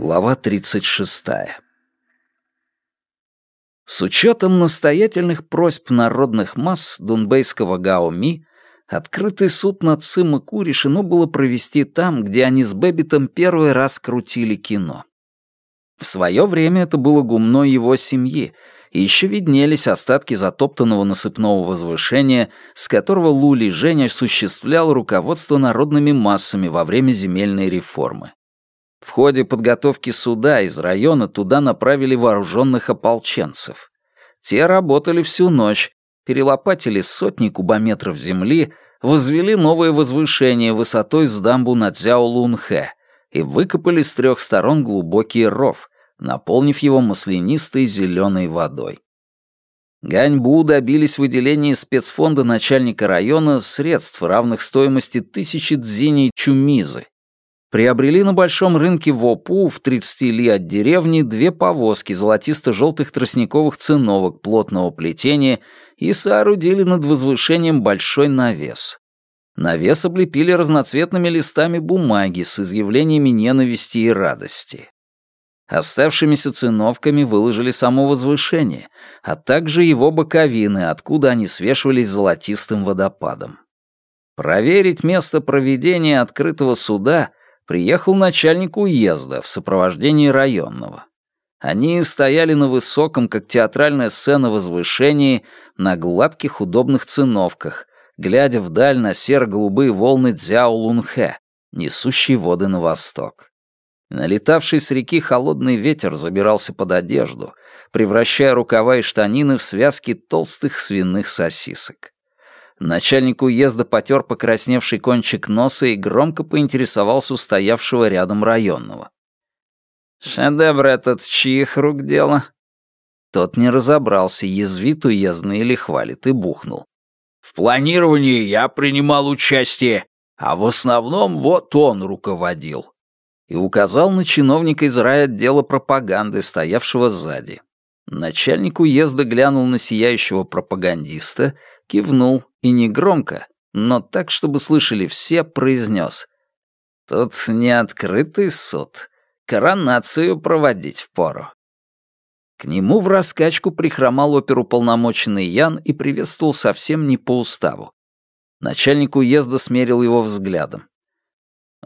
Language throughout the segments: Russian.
Глава 36. С учетом настоятельных просьб народных масс дунбэйского Гаоми, открытый суд над Сыма Ку решено было провести там, где они с Бэббитом первый раз крутили кино. В свое время это было гумно его семьи, и еще виднелись остатки затоптанного насыпного возвышения, с которого Лу Лижэнь осуществлял руководство народными массами во время земельной реформы. В ходе подготовки суда из района туда направили вооруженных ополченцев. Те работали всю ночь, перелопатили сотни кубометров земли, возвели новое возвышение высотой с дамбу над Цзяо-Лунхэ и выкопали с трех сторон глубокий ров, наполнив его маслянистой зеленой водой. Ганьбу добились выделения спецфонда начальника района средств, равных стоимости тысячи дзиней чумизы, приобрели на большом рынке в Опу в 30 ли от деревни две повозки золотисто-желтых тростниковых циновок плотного плетения и соорудили над возвышением большой навес. Навес облепили разноцветными листами бумаги с изъявлениями ненависти и радости. Оставшимися циновками выложили само возвышение, а также его боковины, откуда они свешивались золотистым водопадом. Проверить место проведения открытого суда приехал начальник уезда в сопровождении районного. Они стояли на высоком, как театральная сцена, возвышении, на гладких удобных циновках, глядя вдаль на серо-голубые волны Дзяо-Лунхэ, несущие воды на восток. Налетавший с реки холодный ветер забирался под одежду, превращая рукава и штанины в связки толстых свиных сосисок. Начальник уезда потер покрасневший кончик носа и громко поинтересовался у стоявшего рядом районного. «Шедевр этот чьих рук дело?» Тот не разобрался, язвит уездный или хвалит, и бухнул. «В планировании я принимал участие, а в основном вот он руководил». И указал на чиновника из райотдела пропаганды, стоявшего сзади. Начальник уезда глянул на сияющего пропагандиста кивнул и негромко, но так, чтобы слышали все, произнес. «Тут не открытый суд. Коронацию проводить впору». К нему в раскачку прихромал оперуполномоченный Ян и приветствовал совсем не по уставу. Начальник уезда смерил его взглядом.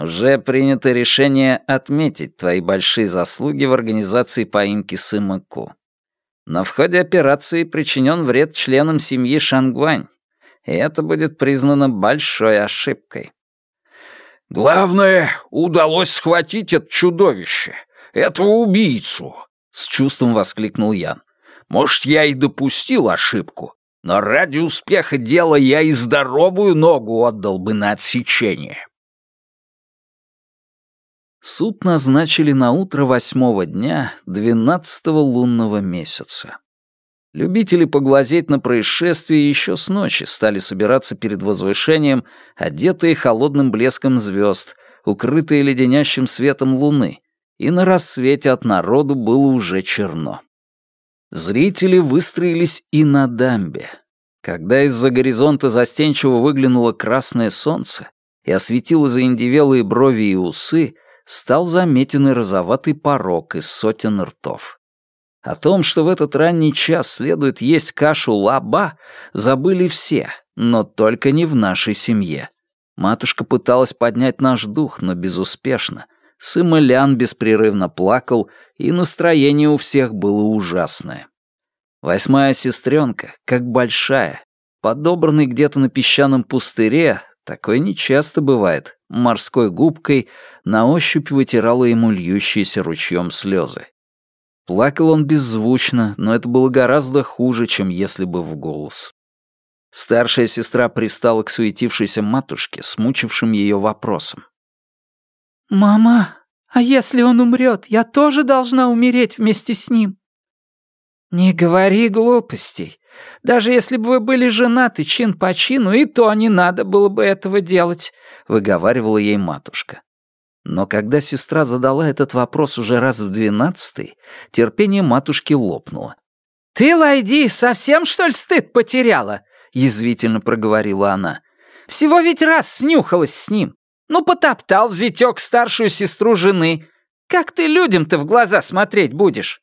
«Уже принято решение отметить твои большие заслуги в организации поимки Сыма Ку. Но в операции причинен вред членам семьи Шангуань, это будет признано большой ошибкой. «Главное, удалось схватить это чудовище, этого убийцу!» — с чувством воскликнул Ян. «Может, я и допустил ошибку, но ради успеха дела я и здоровую ногу отдал бы на отсечение». Суд назначили на утро восьмого дня двенадцатого лунного месяца. Любители поглазеть на происшествие еще с ночи стали собираться перед возвышением, одетые холодным блеском звезд, укрытые леденящим светом луны, и на рассвете от народу было уже черно. Зрители выстроились и на дамбе. Когда из-за горизонта застенчиво выглянуло красное солнце и осветило заиндевелые брови и усы, стал заметен и розоватый порог из сотен ртов. О том, что в этот ранний час следует есть кашу лаба, забыли все, но только не в нашей семье. Матушка пыталась поднять наш дух, но безуспешно. Сыма Лян беспрерывно плакал, и настроение у всех было ужасное. Восьмая сестренка, как большая, подобранный где-то на песчаном пустыре, такое нечасто бывает, морской губкой на ощупь вытирала ему льющиеся ручьем слезы. Плакал он беззвучно, но это было гораздо хуже, чем если бы в голос. Старшая сестра пристала к суетившейся матушке, смучившим ее вопросом. «Мама, а если он умрет, я тоже должна умереть вместе с ним?» «Не говори глупостей. Даже если бы вы были женаты чин по чину, и то не надо было бы этого делать», — выговаривала ей матушка. Но когда сестра задала этот вопрос уже раз в двенадцатый, терпение матушки лопнуло. «Ты, Лайди, совсем, что ли, стыд потеряла?» — язвительно проговорила она. «Всего ведь раз снюхалась с ним. Ну, потоптал зятёк старшую сестру жены. Как ты людям-то в глаза смотреть будешь?»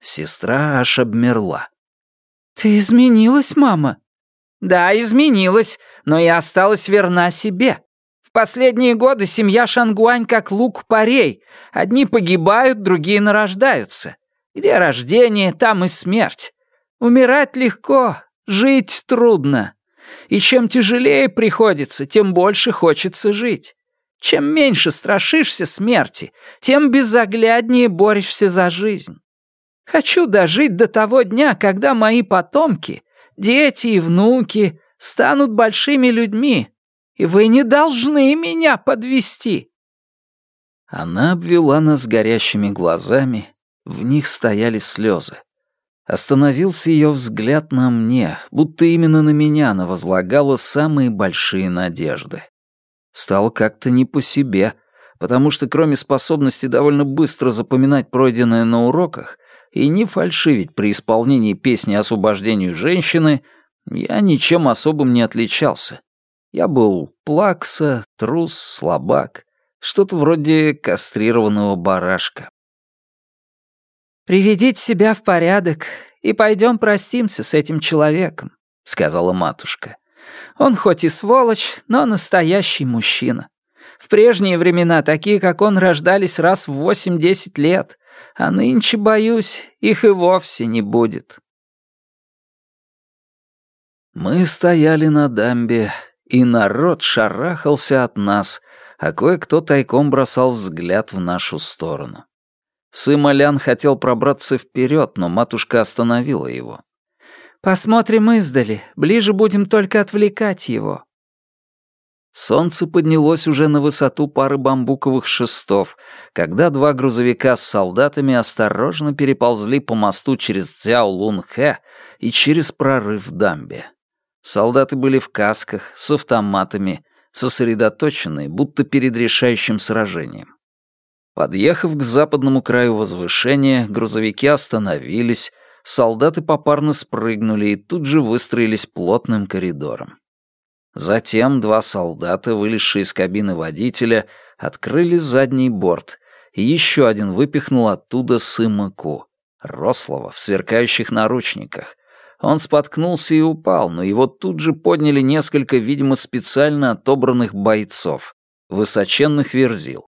Сестра аж обмерла. «Ты изменилась, мама?» «Да, изменилась, но я осталась верна себе. Последние годы семья Шангуань как лук парей. Одни погибают, другие нарождаются. Где рождение, там и смерть. Умирать легко, жить трудно. И чем тяжелее приходится, тем больше хочется жить. Чем меньше страшишься смерти, тем безогляднее борешься за жизнь. Хочу дожить до того дня, когда мои потомки, дети и внуки, станут большими людьми, и вы не должны меня подвести. Она обвела нас горящими глазами, в них стояли слезы. Остановился ее взгляд на мне, будто именно на меня она возлагала самые большие надежды. Стало как-то не по себе, потому что кроме способности довольно быстро запоминать пройденное на уроках и не фальшивить при исполнении песни освобождению женщины, я ничем особым не отличался. Я был плакса, трус, слабак, что-то вроде кастрированного барашка. «Приведите себя в порядок и пойдем простимся с этим человеком», — сказала матушка. «Он хоть и сволочь, но настоящий мужчина. В прежние времена такие, как он, рождались раз в восемь-десять лет, а нынче, боюсь, их и вовсе не будет». Мы стояли на дамбе, и народ шарахался от нас, а кое-кто тайком бросал взгляд в нашу сторону. Сымолян хотел пробраться вперед, но матушка остановила его. «Посмотрим издали, ближе будем только отвлекать его». Солнце поднялось уже на высоту пары бамбуковых шестов, когда два грузовика с солдатами осторожно переползли по мосту через Цзяо-Лун-Хэ и через прорыв в дамбе. Солдаты были в касках, с автоматами, сосредоточенные, будто перед решающим сражением. Подъехав к западному краю возвышения, грузовики остановились, солдаты попарно спрыгнули и тут же выстроились плотным коридором. Затем два солдата, вылезшие из кабины водителя, открыли задний борт, и еще один выпихнул оттуда Сымаку, рослого, в сверкающих наручниках. Он споткнулся и упал, но его тут же подняли несколько, видимо, специально отобранных бойцов, высоченных верзил.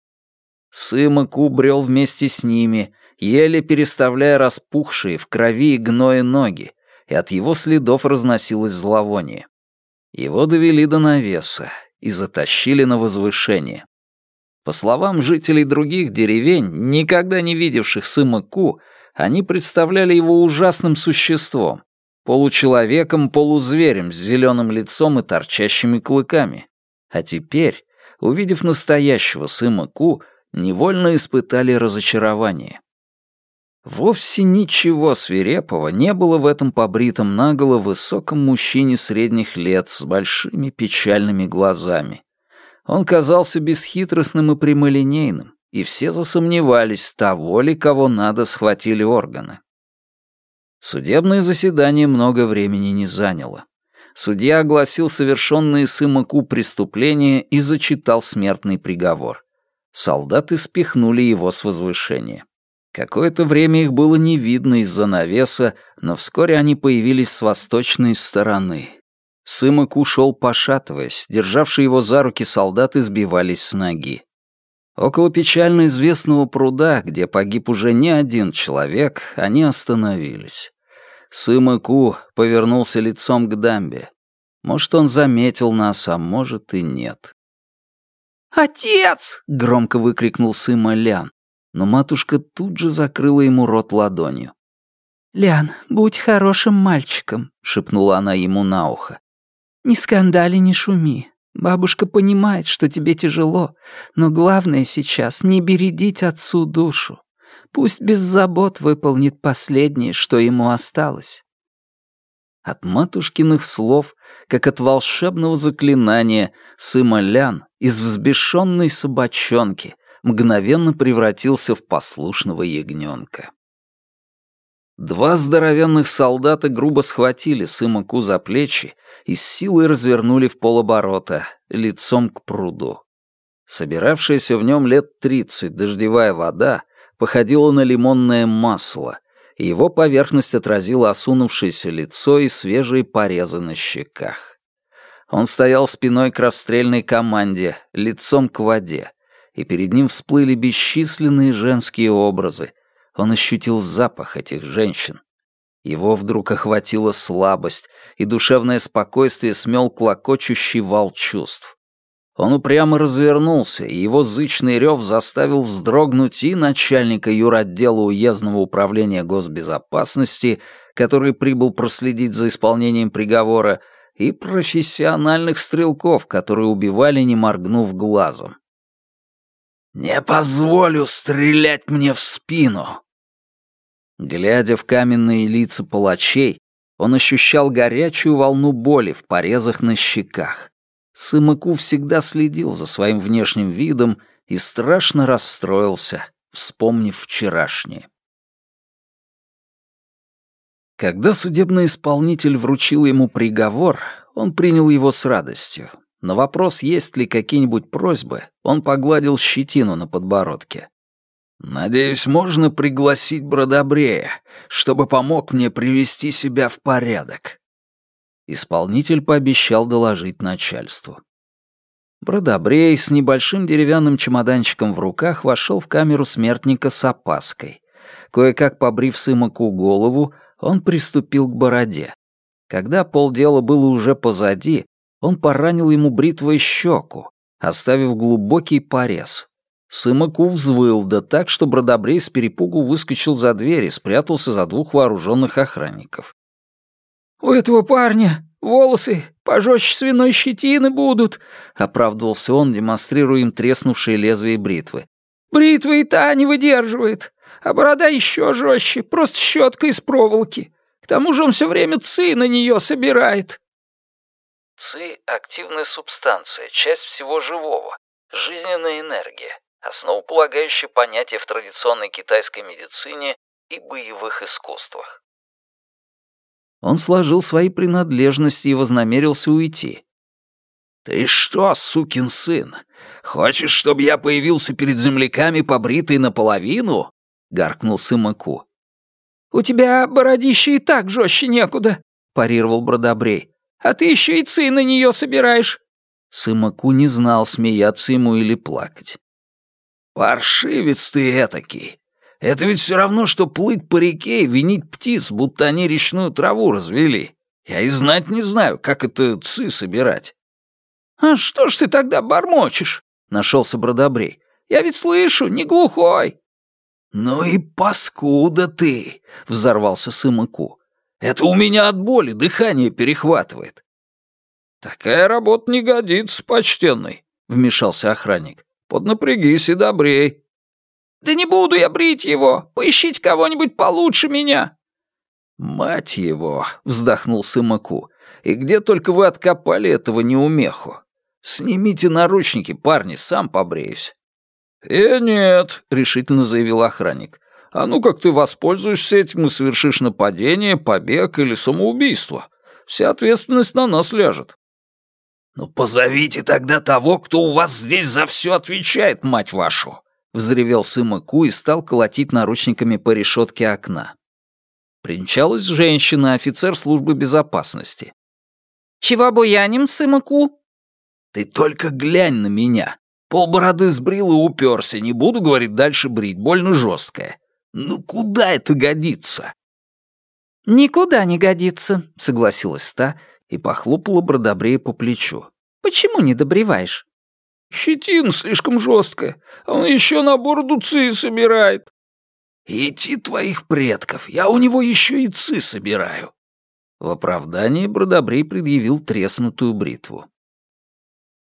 Сымаку брел вместе с ними, еле переставляя распухшие в крови и гное ноги, и от его следов разносилось зловоние. Его довели до навеса и затащили на возвышение. По словам жителей других деревень, никогда не видевших Сымаку, они представляли его ужасным существом, получеловеком, полузверем с зеленым лицом и торчащими клыками. А теперь, увидев настоящего Сымаку, невольно испытали разочарование. Вовсе ничего свирепого не было в этом побритом наголо высоком мужчине средних лет с большими печальными глазами. Он казался бесхитростным и прямолинейным, и все засомневались, того ли, кого надо, схватили органы. Судебное заседание много времени не заняло. Судья огласил совершенные Сымаку преступления и зачитал смертный приговор. Солдаты спихнули его с возвышения. Какое-то время их было не видно из-за навеса, но вскоре они появились с восточной стороны. Сымок ушел, пошатываясь, державшие его за руки солдаты сбивались с ноги. Около печально известного пруда, где погиб уже не один человек, они остановились. Сымаку повернулся лицом к дамбе. Может, он заметил нас, а может и нет. «Отец!» — громко выкрикнул Сыма Лян, но матушка тут же закрыла ему рот ладонью. «Лян, будь хорошим мальчиком», — шепнула она ему на ухо. «Не скандали, не шуми. Бабушка понимает, что тебе тяжело, но главное сейчас не бередить отцу душу. Пусть без забот выполнит последнее, что ему осталось». От матушкиных слов, как от волшебного заклинания, Сыма Лян из взбешенной собачонки мгновенно превратился в послушного ягненка. Два здоровенных солдата грубо схватили Сымаку за плечи и с силой развернули в полоборота, лицом к пруду. Собиравшаяся в нем лет тридцать дождевая вода походила на лимонное масло, и его поверхность отразила осунувшееся лицо и свежие порезы на щеках. Он стоял спиной к расстрельной команде, лицом к воде, и перед ним всплыли бесчисленные женские образы. Он ощутил запах этих женщин. Его вдруг охватила слабость, и душевное спокойствие смел клокочущий вал чувств. Он упрямо развернулся, и его зычный рев заставил вздрогнуть и начальника юротдела уездного управления госбезопасности, который прибыл проследить за исполнением приговора, и профессиональных стрелков, которые убивали, не моргнув глазом. «Не позволю стрелять мне в спину!» Глядя в каменные лица палачей, он ощущал горячую волну боли в порезах на щеках. Сымаку всегда следил за своим внешним видом и страшно расстроился, вспомнив вчерашнее. Когда судебный исполнитель вручил ему приговор, он принял его с радостью. На вопрос, есть ли какие-нибудь просьбы, он погладил щетину на подбородке. «Надеюсь, можно пригласить Бродобрея, чтобы помог мне привести себя в порядок. Исполнитель пообещал доложить начальству. Бродобрей с небольшим деревянным чемоданчиком в руках вошел в камеру смертника с опаской. Кое-как побрив Сымаку голову, он приступил к бороде. Когда полдела было уже позади, он поранил ему бритвой щеку, оставив глубокий порез. Сымаку взвыл, да так, что Бродобрей с перепугу выскочил за дверь и спрятался за двух вооруженных охранников. «У этого парня волосы пожестче свиной щетины будут», — оправдывался он, демонстрируя им треснувшие лезвие бритвы. «Бритва и та не выдерживает, а борода еще жестче, просто щетка из проволоки. К тому же он все время ци на нее собирает». ЦИ — активная субстанция, часть всего живого, жизненная энергия, основополагающее понятие в традиционной китайской медицине и боевых искусствах. Он сложил свои принадлежности и вознамерился уйти. «Ты что, сукин сын, хочешь, чтобы я появился перед земляками, побритый наполовину?» — гаркнул Сымаку. «У тебя бородище и так жестче некуда», — парировал Бродобрей. «А ты еще и ци на нее собираешь». Сымаку не знал, смеяться ему или плакать. «Паршивец ты этакий! Это ведь все равно, что плыть по реке и винить птиц, будто они речную траву развели. Я и знать не знаю, как это цы собирать». «А что ж ты тогда бормочешь?» — нашелся Бродобрей. «Я ведь слышу, не глухой». «Ну и паскуда ты!» — взорвался Сымаку. «Это у меня от боли дыхание перехватывает». «Такая работа не годится, почтенный», — вмешался охранник. «Поднапрягись и добрей». «Да не буду я брить его! Поищите кого-нибудь получше меня!» «Мать его!» — вздохнул Сымаку. «И где только вы откопали этого неумеху? Снимите наручники, парни, сам побреюсь». «Э, нет», — решительно заявил охранник. «А ну как ты воспользуешься этим и совершишь нападение, побег или самоубийство? Вся ответственность на нас ляжет». «Ну позовите тогда того, кто у вас здесь за все отвечает, мать вашу!» Взревел Сымаку и стал колотить наручниками по решетке окна. Принчалась женщина, офицер службы безопасности. «Чего буяним, Сымаку?» «Ты только глянь на меня. Полбороды сбрил и уперся. Не буду, говорит, дальше брить, больно жесткое. Ну куда это годится?» «Никуда не годится», — согласилась та и похлопала Бродобрея по плечу. «Почему не добреваешь?» Щетина слишком жесткая, а он еще на бороду ци собирает. Идти твоих предков, я у него еще и ци собираю. В оправдании Бродобрей предъявил треснутую бритву.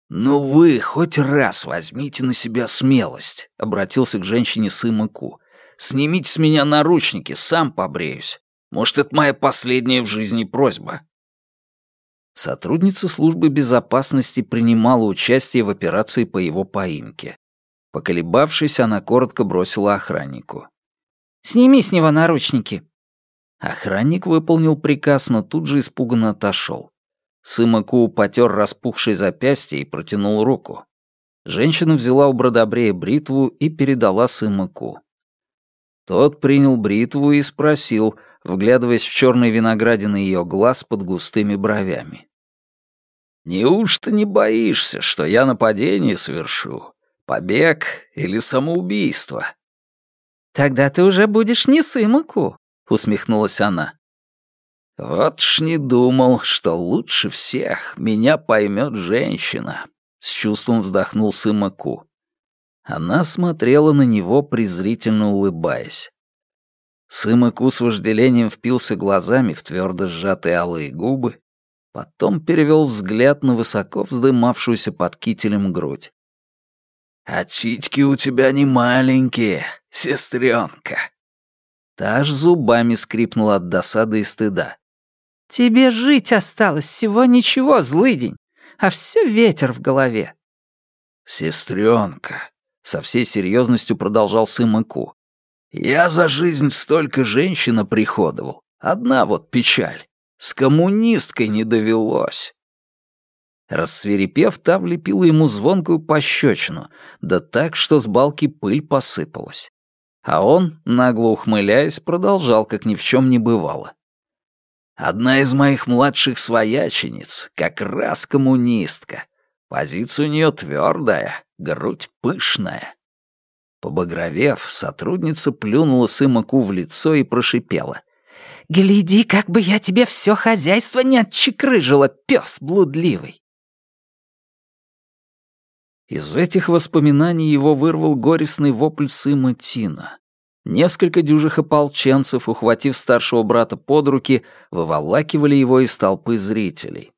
«Ну вы хоть раз возьмите на себя смелость», — обратился к женщине Сымаку. «Снимите с меня наручники, сам побреюсь. Может, это моя последняя в жизни просьба. Сотрудница службы безопасности принимала участие в операции по его поимке. Поколебавшись, она коротко бросила охраннику. «Сними с него наручники». Охранник выполнил приказ, но тут же испуганно отошел. Сымаку потер распухшее запястье и протянул руку. Женщина взяла у Бродобрея бритву и передала Сымаку. Тот принял бритву и спросил, вглядываясь в черные виноградины ее глаз под густыми бровями. «Неужто не боишься, что я нападение совершу? Побег или самоубийство?» «Тогда ты уже будешь не Сымаку», — усмехнулась она. «Вот ж не думал, что лучше всех меня поймет женщина», — с чувством вздохнул Сымаку. Она смотрела на него, презрительно улыбаясь. Сымаку с вожделением впился глазами в твердо сжатые алые губы, потом перевел взгляд на высоко вздымавшуюся под кителем грудь. «А чички у тебя не маленькие, сестренка!» Та аж зубами скрипнула от досады и стыда. «Тебе жить осталось всего ничего, злыдень, а все ветер в голове». «Сестренка», — со всей серьезностью продолжал Сымаку, «я за жизнь столько женщин приходовал. Одна вот печаль. С коммунисткой не довелось». Рассверепев, та влепила ему звонкую пощечину, да так, что с балки пыль посыпалась. А он, нагло ухмыляясь, продолжал, как ни в чем не бывало. «Одна из моих младших своячениц, как раз коммунистка. Позиция у нее твердая, грудь пышная». Побагровев, сотрудница плюнула Сымаку в лицо и прошипела. «Гляди, как бы я тебе все хозяйство не отчекрыжила, пес блудливый!» Из этих воспоминаний его вырвал горестный вопль сына Тина. Несколько дюжих ополченцев, ухватив старшего брата под руки, выволакивали его из толпы зрителей.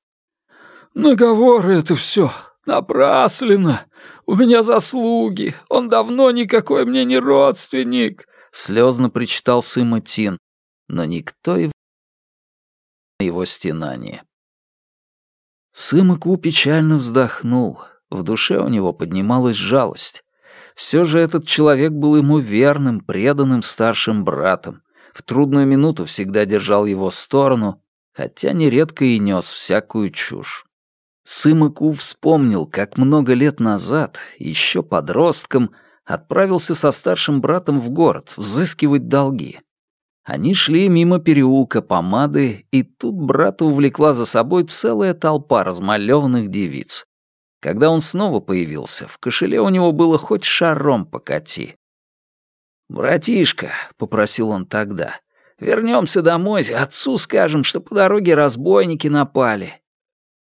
«Наговоры это все, напрасленно. У меня заслуги, он давно никакой мне не родственник», — слезно причитал Сыма Тин, но никто и его стенание. Сымаку печально вздохнул. В душе у него поднималась жалость. Все же этот человек был ему верным, преданным старшим братом. В трудную минуту всегда держал его сторону, хотя нередко и нес всякую чушь. Сымаку вспомнил, как много лет назад, еще подростком, отправился со старшим братом в город взыскивать долги. Они шли мимо переулка помады, и тут брата увлекла за собой целая толпа размалеванных девиц. Когда он снова появился, в кошеле у него было хоть шаром покати. «Братишка», — попросил он тогда, — «вернемся домой, отцу скажем, что по дороге разбойники напали».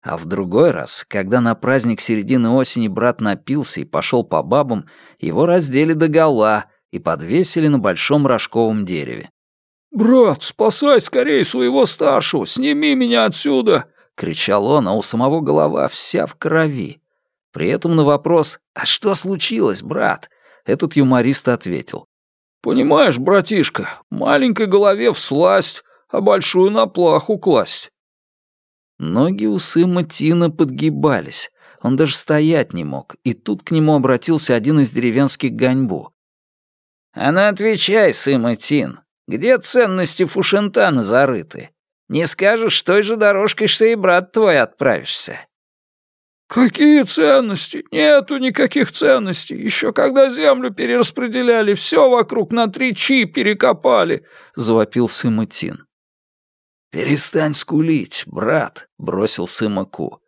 А в другой раз, когда на праздник середины осени брат напился и пошел по бабам, его раздели до гола и подвесили на большом рожковом дереве. «Брат, спасай скорее своего старшего, сними меня отсюда!» — кричал он, а у самого голова вся в крови. При этом на вопрос «А что случилось, брат?» этот юморист ответил. «Понимаешь, братишка, маленькой голове всласть, а большую на плаху класть». Ноги у сына Тина подгибались. Он даже стоять не мог, и тут к нему обратился один из деревенских ганьбу. «А ну отвечай, сыма Тин, где ценности Фушентана зарыты? Не скажешь, той же дорожкой, что и брат твой отправишься?» «Какие ценности? Нету никаких ценностей. Еще когда землю перераспределяли, все вокруг на три чи перекопали», — завопил Сыматин. «Перестань скулить, брат», — бросил Сымаку.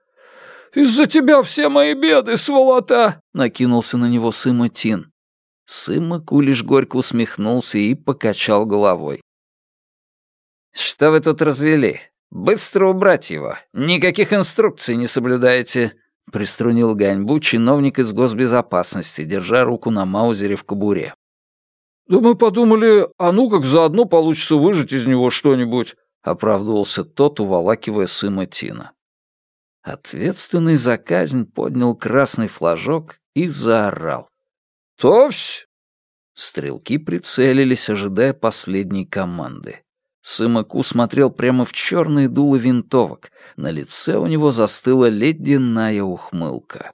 «Из-за тебя все мои беды, сволота!» — накинулся на него Сыматин. Сымаку лишь горько усмехнулся и покачал головой. «Что вы тут развели? Быстро убрать его. Никаких инструкций не соблюдаете. — приструнил Ганьбу чиновник из госбезопасности, держа руку на маузере в кобуре. «Да мы подумали, а ну как заодно получится выжать из него что-нибудь», — оправдывался тот, уволакивая сына Тина. Ответственный за казнь поднял красный флажок и заорал. «Товсь!» Стрелки прицелились, ожидая последней команды. Сымаку смотрел прямо в черные дуло винтовок. На лице у него застыла ледяная ухмылка.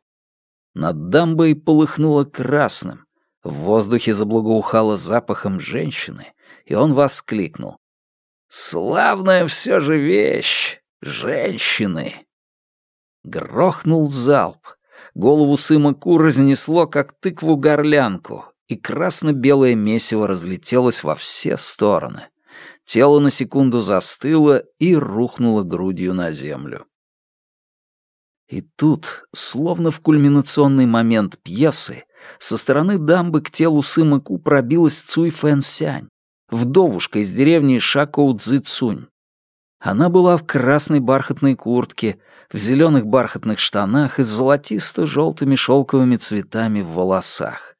Над дамбой полыхнуло красным. В воздухе заблагоухало запахом женщины, и он воскликнул. «Славная все же вещь! Женщины!» Грохнул залп. Голову Сыма Ку разнесло, как тыкву-горлянку, и красно-белое месиво разлетелось во все стороны. Тело на секунду застыло и рухнуло грудью на землю. И тут, словно в кульминационный момент пьесы, со стороны дамбы к телу Сыма Ку пробилась Цуй Фэн Сянь, вдовушка из деревни Шакоу Цзы Цунь. Она была в красной бархатной куртке, в зеленых бархатных штанах и с золотисто-желтыми шелковыми цветами в волосах.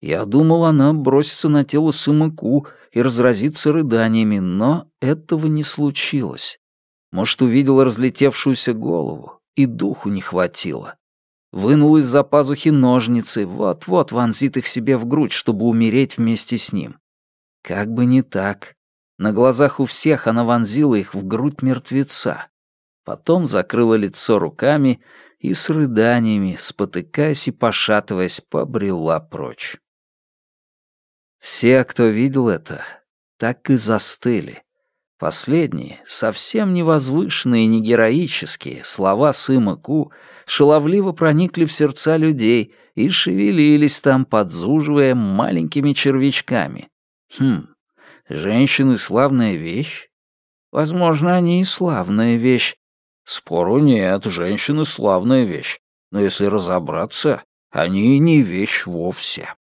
Я думал, она бросится на тело Сымаку и разразится рыданиями, но этого не случилось. Может, увидела разлетевшуюся голову, и духу не хватило. Вынул из-за пазухи ножницы, вот-вот вонзит их себе в грудь, чтобы умереть вместе с ним. Как бы не так. На глазах у всех она вонзила их в грудь мертвеца. Потом закрыла лицо руками и с рыданиями, спотыкаясь и пошатываясь, побрела прочь. Все, кто видел это, так и застыли. Последние, совсем не возвышенные и не героические, слова Сыма Ку шаловливо проникли в сердца людей и шевелились там, подзуживая маленькими червячками. Хм, женщины — славная вещь? Возможно, они и славная вещь. Спору нет, женщины — славная вещь. Но если разобраться, они и не вещь вовсе.